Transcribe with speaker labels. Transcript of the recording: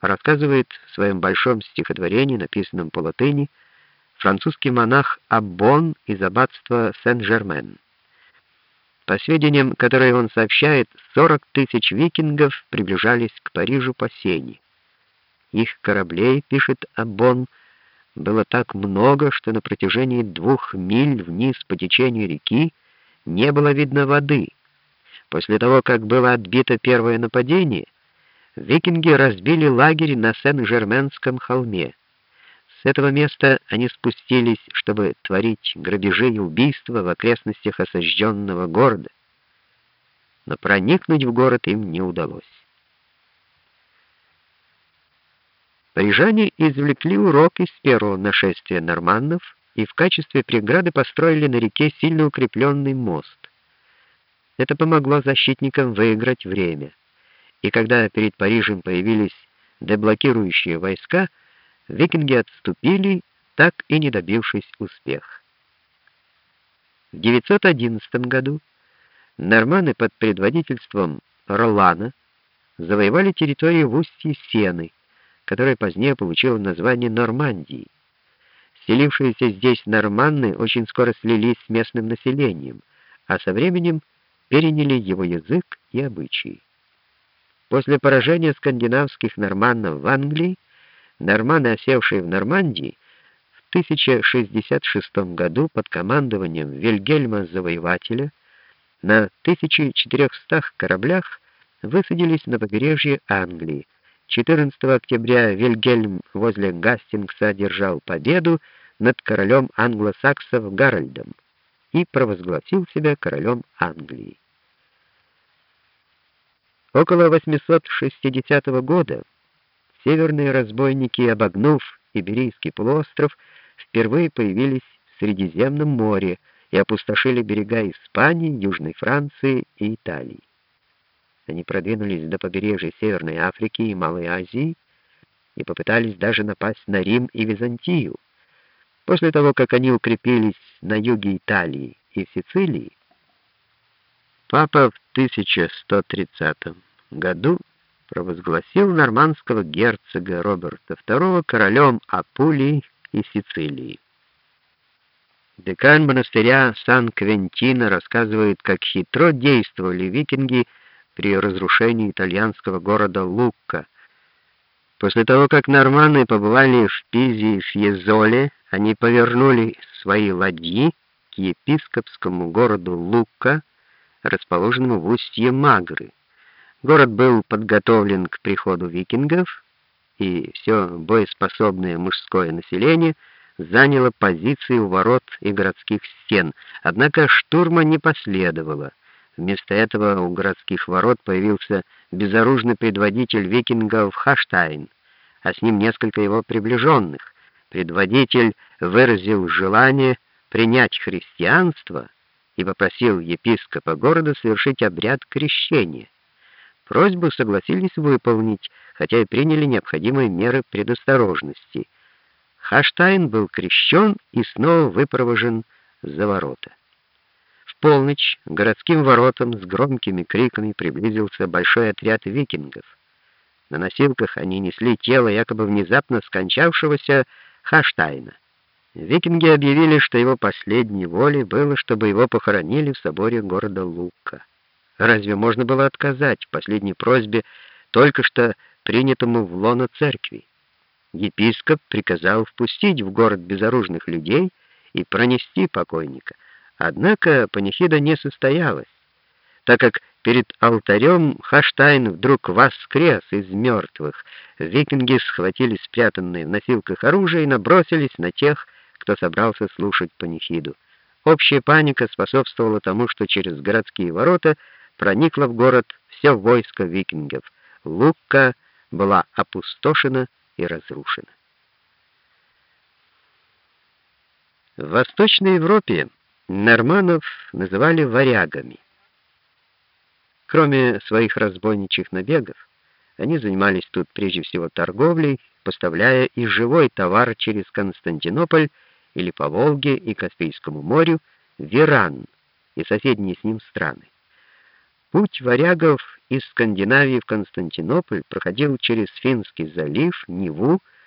Speaker 1: рассказывает в своем большом стихотворении, написанном по латыни, французский монах Аббон из аббатства Сен-Жермен. По сведениям, которые он сообщает, 40 тысяч викингов приближались к Парижу по Сене. Их кораблей, пишет Аббон, было так много, что на протяжении двух миль вниз по течению реки не было видно воды. После того, как было отбито первое нападение, викинги разбили лагерь на Сен-Жерменском холме. С этого места они спустились, чтобы творить грабежи и убийства в окрестностях осажденного города. Но проникнуть в город им не удалось. Парижане извлекли урок из первого нашествия норманнов и в качестве преграды построили на реке сильно укрепленный мост. Это помогло защитникам выиграть время. И когда перед Парижем появились деблокирующие войска, викинги отступили, так и не добившись успеха. В 911 году норманы под предводительством Ролана завоевали территорию в устье Сены, которая позднее получила название Нормандии. Селившиеся здесь норманны очень скоро слились с местным населением, а со временем переняли его язык и обычаи. После поражения скандинавских норманнов в Англии, норманы, осевшие в Нормандии, в 1066 году под командованием Вильгельма Завоевателя на 1400 кораблях высадились на побережье Англии, 14 октября Вильгельм возле Гастингса одержал победу над королем англосаксов Гарольдом и провозгласил себя королем Англии. Около 860 года северные разбойники, обогнув Иберийский полуостров, впервые появились в Средиземном море и опустошили берега Испании, Южной Франции и Италии. Они продвинулись до побережья Северной Африки и Малой Азии и попытались даже напасть на Рим и Византию. После того, как они укрепились на юге Италии и Сицилии, папа в 1130 году провозгласил нормандского герцога Роберта II королем Апулии и Сицилии. Декан монастыря Сан-Квентино рассказывает, как хитро действовали викинги при разрушении итальянского города Лукка. После того, как норманы побывали в Пизе и Фьезоле, они повернули свои ладьи к епископскому городу Лукка, расположенному в устье Магры. Город был подготовлен к приходу викингов, и все боеспособное мужское население заняло позиции у ворот и городских стен. Однако штурма не последовало. Вместо этого у городских ворот появился безоружный предводитель викингов Хаштайн, а с ним несколько его приближенных. Предводитель выразил желание принять христианство и попросил епископа города совершить обряд крещения. Просьбу согласились выполнить, хотя и приняли необходимые меры предосторожности. Хаштайн был крещен и снова выпровожен за ворота полночь к городским воротам с громкими криками приблизился большой отряд викингов. На носилках они несли тело якобы внезапно скончавшегося Хаштайна. Викинги объявили, что его последней волей было, чтобы его похоронили в соборе города Лука. Разве можно было отказать в последней просьбе только что принятому в лоно церкви? Епископ приказал впустить в город безоружных людей и пронести покойника — Однако панихида не состоялась, так как перед алтарем Хаштайн вдруг воскрес из мертвых. Викинги схватили спрятанные в носилках оружие и набросились на тех, кто собрался слушать панихиду. Общая паника способствовала тому, что через городские ворота проникло в город все войско викингов. Лукка была опустошена и разрушена. В Восточной Европе Норманов называли варягами. Кроме своих разбойничьих набегов, они занимались тут прежде всего торговлей, поставляя и живой товар через Константинополь или по Волге и Каспийскому морю в Иран и соседние с ним страны. Путь варягов из Скандинавии в Константинополь проходил через Финский залив, Неву,